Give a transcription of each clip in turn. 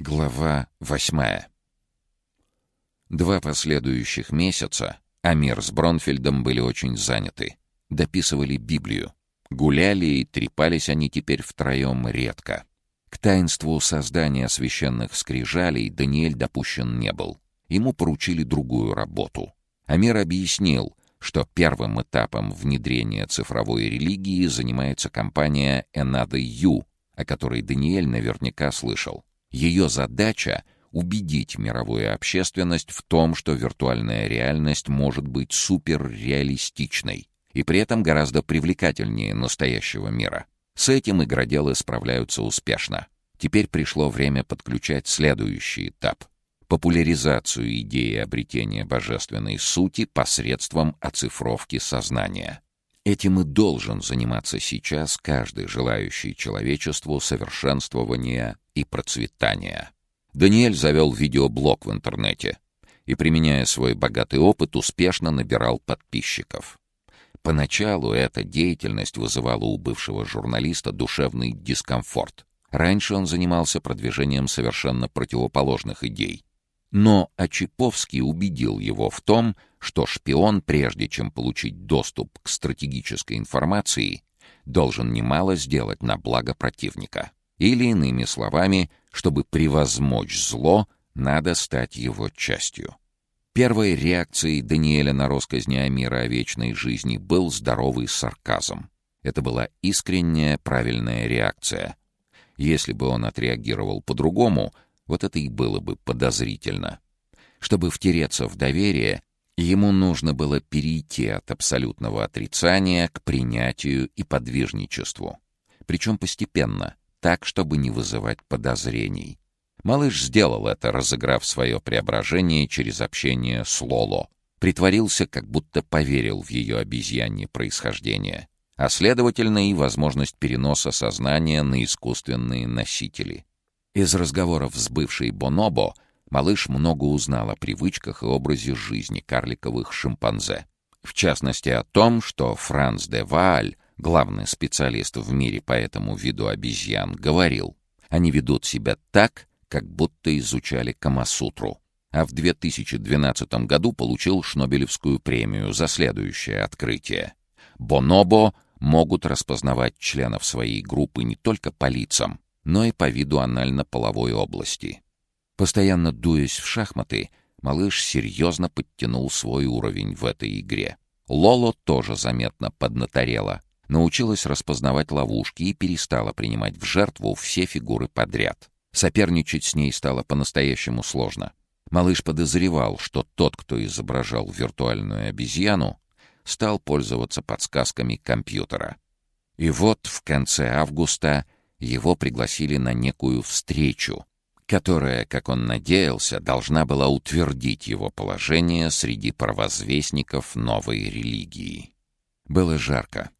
Глава восьмая. Два последующих месяца Амир с Бронфельдом были очень заняты. Дописывали Библию. Гуляли и трепались они теперь втроем редко. К таинству создания священных скрижалей Даниэль допущен не был. Ему поручили другую работу. Амир объяснил, что первым этапом внедрения цифровой религии занимается компания Another You, о которой Даниэль наверняка слышал. Ее задача — убедить мировую общественность в том, что виртуальная реальность может быть суперреалистичной и при этом гораздо привлекательнее настоящего мира. С этим игроделы справляются успешно. Теперь пришло время подключать следующий этап — популяризацию идеи обретения божественной сути посредством оцифровки сознания. Этим и должен заниматься сейчас каждый желающий человечеству совершенствования и процветания. Даниэль завел видеоблог в интернете и, применяя свой богатый опыт, успешно набирал подписчиков. Поначалу эта деятельность вызывала у бывшего журналиста душевный дискомфорт. Раньше он занимался продвижением совершенно противоположных идей. Но Очаповский убедил его в том, что шпион, прежде чем получить доступ к стратегической информации, должен немало сделать на благо противника. Или, иными словами, чтобы превозмочь зло, надо стать его частью. Первой реакцией Даниэля на росказни Амира о вечной жизни был здоровый сарказм. Это была искренняя, правильная реакция. Если бы он отреагировал по-другому, вот это и было бы подозрительно. Чтобы втереться в доверие, ему нужно было перейти от абсолютного отрицания к принятию и подвижничеству. Причем постепенно, так, чтобы не вызывать подозрений. Малыш сделал это, разыграв свое преображение через общение с Лоло. Притворился, как будто поверил в ее обезьянье происхождение, а следовательно и возможность переноса сознания на искусственные носители. Из разговоров с бывшей Бонобо малыш много узнал о привычках и образе жизни карликовых шимпанзе. В частности о том, что Франц де Вааль, главный специалист в мире по этому виду обезьян, говорил, они ведут себя так, как будто изучали Камасутру. А в 2012 году получил Шнобелевскую премию за следующее открытие. Бонобо могут распознавать членов своей группы не только по лицам, но и по виду анально-половой области. Постоянно дуясь в шахматы, малыш серьезно подтянул свой уровень в этой игре. Лоло тоже заметно поднаторела, научилась распознавать ловушки и перестала принимать в жертву все фигуры подряд. Соперничать с ней стало по-настоящему сложно. Малыш подозревал, что тот, кто изображал виртуальную обезьяну, стал пользоваться подсказками компьютера. И вот в конце августа его пригласили на некую встречу, которая, как он надеялся, должна была утвердить его положение среди провозвестников новой религии. Было жарко.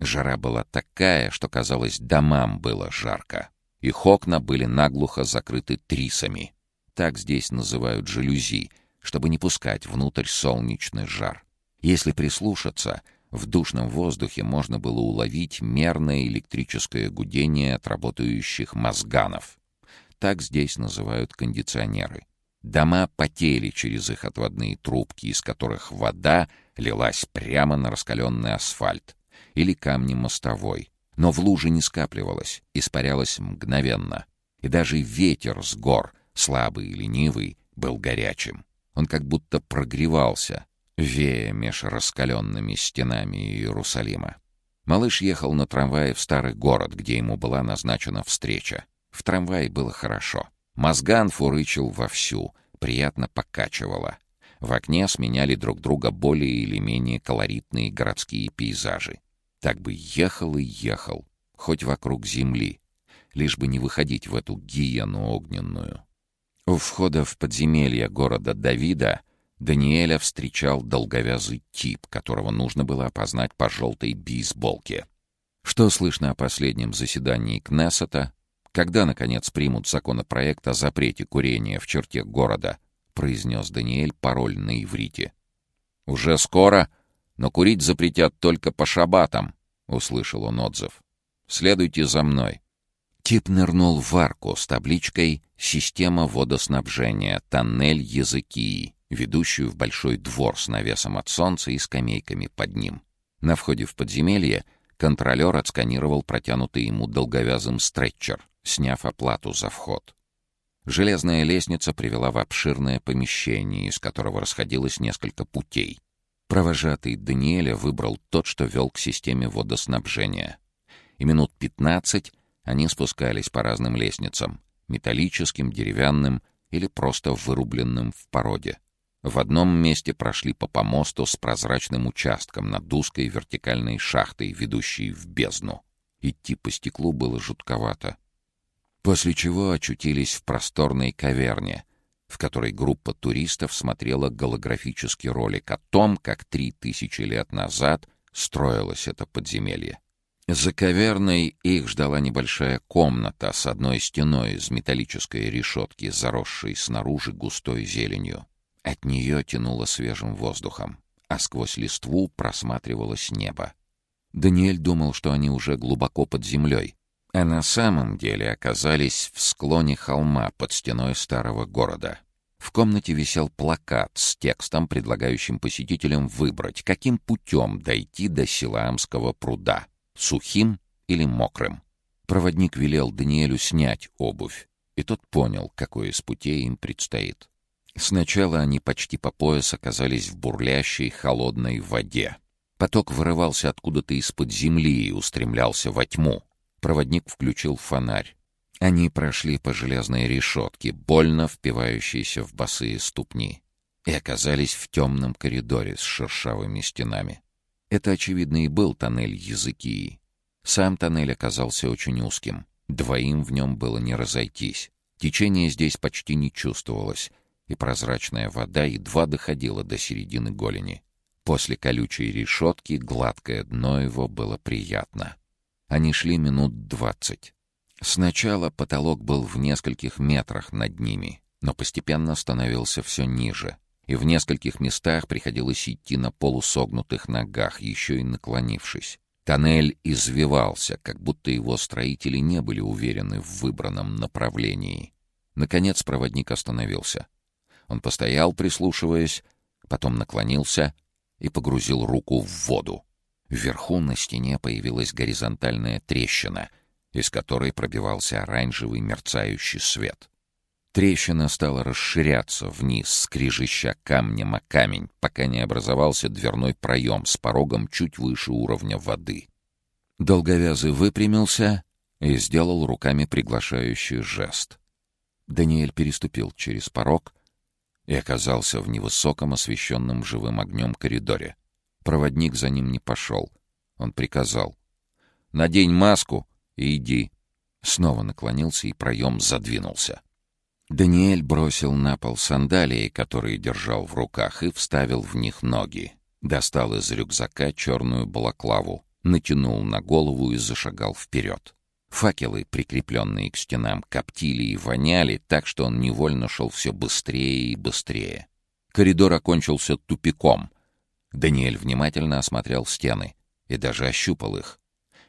Жара была такая, что, казалось, домам было жарко. Их окна были наглухо закрыты трисами. Так здесь называют жалюзи, чтобы не пускать внутрь солнечный жар. Если прислушаться, в душном воздухе можно было уловить мерное электрическое гудение от работающих мозганов. Так здесь называют кондиционеры. Дома потели через их отводные трубки, из которых вода лилась прямо на раскаленный асфальт или камни мостовой. Но в луже не скапливалась, испарялась мгновенно. И даже ветер с гор, слабый и ленивый, был горячим. Он как будто прогревался, вея меж раскаленными стенами Иерусалима. Малыш ехал на трамвае в старый город, где ему была назначена встреча. В трамвае было хорошо. Мозган фурычил вовсю, приятно покачивало. В окне сменяли друг друга более или менее колоритные городские пейзажи. Так бы ехал и ехал, хоть вокруг земли, лишь бы не выходить в эту гиену огненную. У входа в подземелье города Давида — Даниэля встречал долговязый тип, которого нужно было опознать по желтой бейсболке. Что слышно о последнем заседании Кнессета? Когда, наконец, примут законопроект о запрете курения в черте города? произнес Даниэль пароль на иврите. «Уже скоро, но курить запретят только по шабатам», — услышал он отзыв. «Следуйте за мной». Тип нырнул в арку с табличкой «Система водоснабжения. Тоннель Языки», ведущую в большой двор с навесом от солнца и скамейками под ним. На входе в подземелье контролер отсканировал протянутый ему долговязым стретчер, сняв оплату за вход. Железная лестница привела в обширное помещение, из которого расходилось несколько путей. Провожатый Даниэля выбрал тот, что вел к системе водоснабжения. И минут пятнадцать они спускались по разным лестницам — металлическим, деревянным или просто вырубленным в породе. В одном месте прошли по помосту с прозрачным участком над узкой вертикальной шахтой, ведущей в бездну. Идти по стеклу было жутковато. После чего очутились в просторной каверне, в которой группа туристов смотрела голографический ролик о том, как три тысячи лет назад строилось это подземелье. За каверной их ждала небольшая комната с одной стеной из металлической решетки, заросшей снаружи густой зеленью. От нее тянуло свежим воздухом, а сквозь листву просматривалось небо. Даниэль думал, что они уже глубоко под землей, а на самом деле оказались в склоне холма под стеной старого города. В комнате висел плакат с текстом, предлагающим посетителям выбрать, каким путем дойти до Силаамского пруда — сухим или мокрым. Проводник велел Даниэлю снять обувь, и тот понял, какой из путей им предстоит. Сначала они почти по пояс оказались в бурлящей холодной воде. Поток вырывался откуда-то из-под земли и устремлялся во тьму. Проводник включил фонарь. Они прошли по железной решетке, больно впивающейся в босые ступни, и оказались в темном коридоре с шершавыми стенами. Это, очевидно, и был тоннель Языкии. Сам тоннель оказался очень узким. Двоим в нем было не разойтись. Течение здесь почти не чувствовалось, и прозрачная вода едва доходила до середины голени. После колючей решетки гладкое дно его было приятно. Они шли минут двадцать. Сначала потолок был в нескольких метрах над ними, но постепенно становился все ниже, и в нескольких местах приходилось идти на полусогнутых ногах, еще и наклонившись. Тоннель извивался, как будто его строители не были уверены в выбранном направлении. Наконец проводник остановился. Он постоял, прислушиваясь, потом наклонился и погрузил руку в воду. Вверху на стене появилась горизонтальная трещина, из которой пробивался оранжевый мерцающий свет. Трещина стала расширяться вниз, скрижища камнем о камень, пока не образовался дверной проем с порогом чуть выше уровня воды. Долговязый выпрямился и сделал руками приглашающий жест. Даниэль переступил через порог и оказался в невысоком освещенном живым огнем коридоре. Проводник за ним не пошел. Он приказал. «Надень маску и иди». Снова наклонился, и проем задвинулся. Даниэль бросил на пол сандалии, которые держал в руках, и вставил в них ноги. Достал из рюкзака черную балаклаву, натянул на голову и зашагал вперед. Факелы, прикрепленные к стенам, коптили и воняли, так что он невольно шел все быстрее и быстрее. Коридор окончился тупиком. Даниэль внимательно осмотрел стены и даже ощупал их.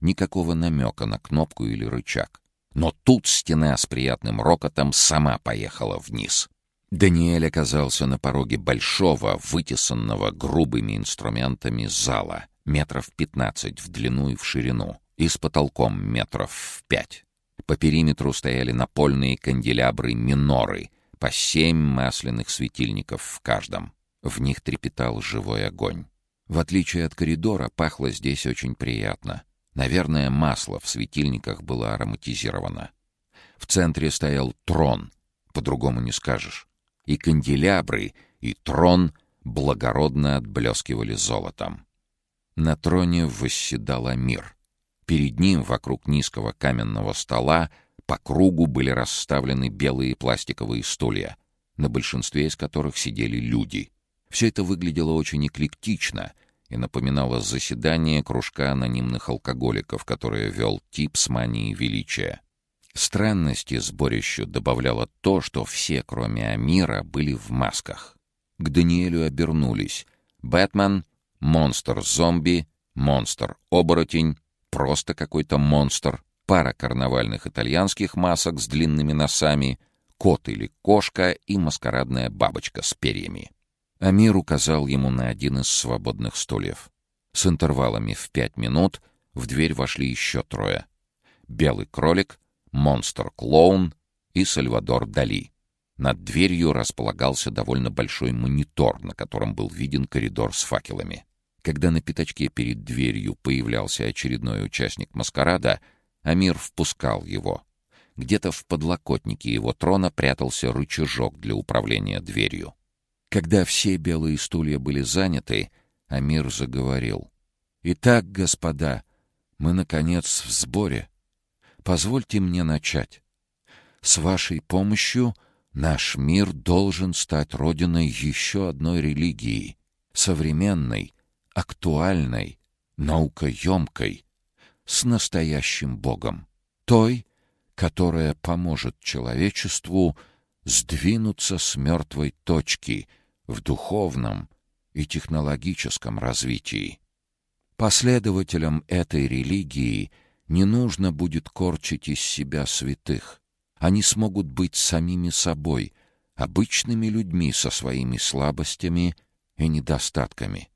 Никакого намека на кнопку или рычаг. Но тут стена с приятным рокотом сама поехала вниз. Даниэль оказался на пороге большого, вытесанного грубыми инструментами зала, метров пятнадцать в длину и в ширину, и с потолком метров в пять. По периметру стояли напольные канделябры-миноры, по семь масляных светильников в каждом. В них трепетал живой огонь. В отличие от коридора, пахло здесь очень приятно — Наверное, масло в светильниках было ароматизировано. В центре стоял трон, по-другому не скажешь. И канделябры, и трон благородно отблескивали золотом. На троне восседал мир. Перед ним, вокруг низкого каменного стола, по кругу были расставлены белые пластиковые стулья, на большинстве из которых сидели люди. Все это выглядело очень эклектично — и напоминало заседание кружка анонимных алкоголиков, которое вел тип с манией величия. Странности сборищу добавляло то, что все, кроме Амира, были в масках. К Даниэлю обернулись. Бэтмен, монстр-зомби, монстр-оборотень, просто какой-то монстр, пара карнавальных итальянских масок с длинными носами, кот или кошка и маскарадная бабочка с перьями. Амир указал ему на один из свободных стульев. С интервалами в пять минут в дверь вошли еще трое. Белый кролик, монстр-клоун и Сальвадор Дали. Над дверью располагался довольно большой монитор, на котором был виден коридор с факелами. Когда на пятачке перед дверью появлялся очередной участник маскарада, Амир впускал его. Где-то в подлокотнике его трона прятался рычажок для управления дверью. Когда все белые стулья были заняты, Амир заговорил. «Итак, господа, мы, наконец, в сборе. Позвольте мне начать. С вашей помощью наш мир должен стать родиной еще одной религии, современной, актуальной, наукоемкой, с настоящим Богом, той, которая поможет человечеству сдвинуться с мертвой точки в духовном и технологическом развитии. Последователям этой религии не нужно будет корчить из себя святых. Они смогут быть самими собой, обычными людьми со своими слабостями и недостатками.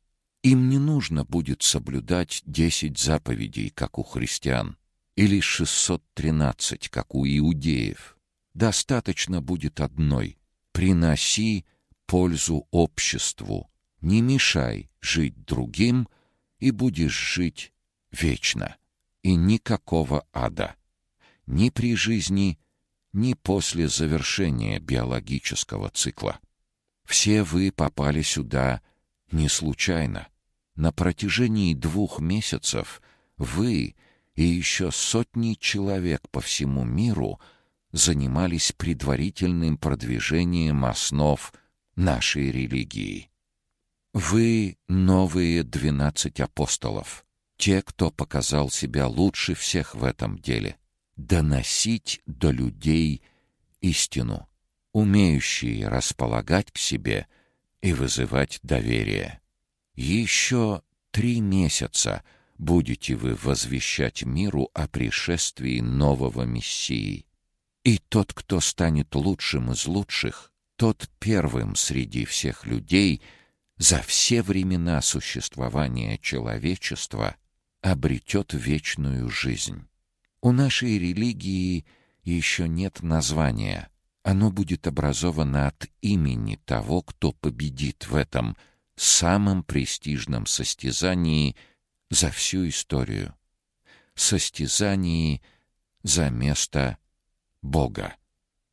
Им не нужно будет соблюдать десять заповедей, как у христиан, или 613, как у иудеев. Достаточно будет одной — приноси пользу обществу, не мешай жить другим и будешь жить вечно. И никакого ада. Ни при жизни, ни после завершения биологического цикла. Все вы попали сюда не случайно. На протяжении двух месяцев вы и еще сотни человек по всему миру занимались предварительным продвижением основ нашей религии. Вы — новые двенадцать апостолов, те, кто показал себя лучше всех в этом деле, доносить до людей истину, умеющие располагать к себе и вызывать доверие. Еще три месяца будете вы возвещать миру о пришествии нового Мессии. И тот, кто станет лучшим из лучших, тот первым среди всех людей за все времена существования человечества обретет вечную жизнь. У нашей религии еще нет названия. Оно будет образовано от имени того, кто победит в этом самом престижном состязании за всю историю. Состязании за место Бога.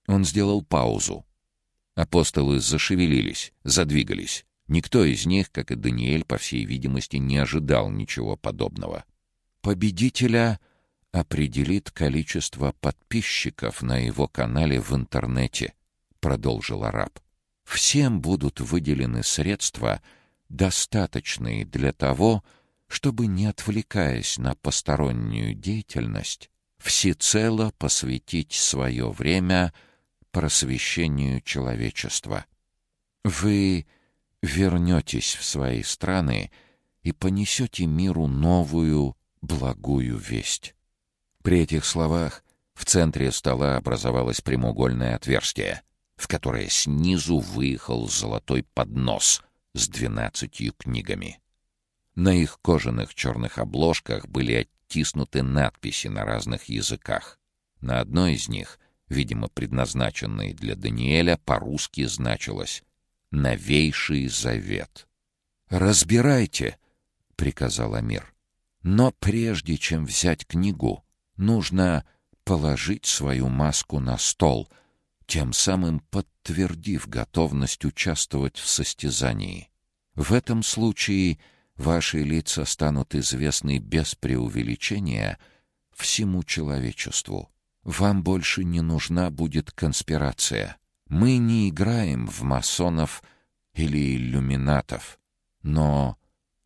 Он сделал паузу. Апостолы зашевелились, задвигались. Никто из них, как и Даниэль, по всей видимости, не ожидал ничего подобного. Победителя определит количество подписчиков на его канале в интернете, продолжил араб. Всем будут выделены средства, достаточные для того, чтобы, не отвлекаясь на постороннюю деятельность, всецело посвятить свое время просвещению человечества. Вы вернетесь в свои страны и понесете миру новую благую весть. При этих словах в центре стола образовалось прямоугольное отверстие — в которое снизу выехал золотой поднос с двенадцатью книгами. На их кожаных черных обложках были оттиснуты надписи на разных языках. На одной из них, видимо, предназначенной для Даниэля, по-русски значилось «Новейший завет». «Разбирайте», — приказал Амир. «Но прежде чем взять книгу, нужно положить свою маску на стол — тем самым подтвердив готовность участвовать в состязании. В этом случае ваши лица станут известны без преувеличения всему человечеству. Вам больше не нужна будет конспирация. Мы не играем в масонов или иллюминатов. Но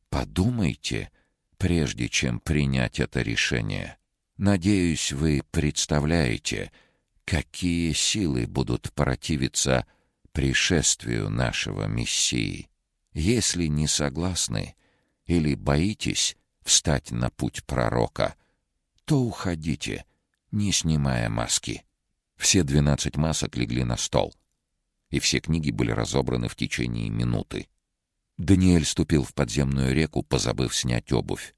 подумайте, прежде чем принять это решение. Надеюсь, вы представляете — Какие силы будут противиться пришествию нашего Мессии? Если не согласны или боитесь встать на путь пророка, то уходите не снимая маски. Все двенадцать масок легли на стол, и все книги были разобраны в течение минуты. Даниэль ступил в подземную реку, позабыв снять обувь.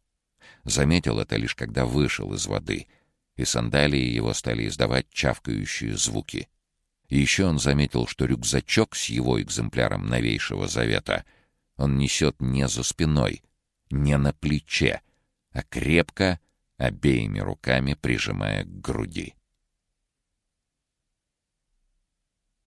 Заметил это лишь когда вышел из воды, и сандалии его стали издавать чавкающие звуки. Еще он заметил, что рюкзачок с его экземпляром новейшего завета он несет не за спиной, не на плече, а крепко, обеими руками прижимая к груди.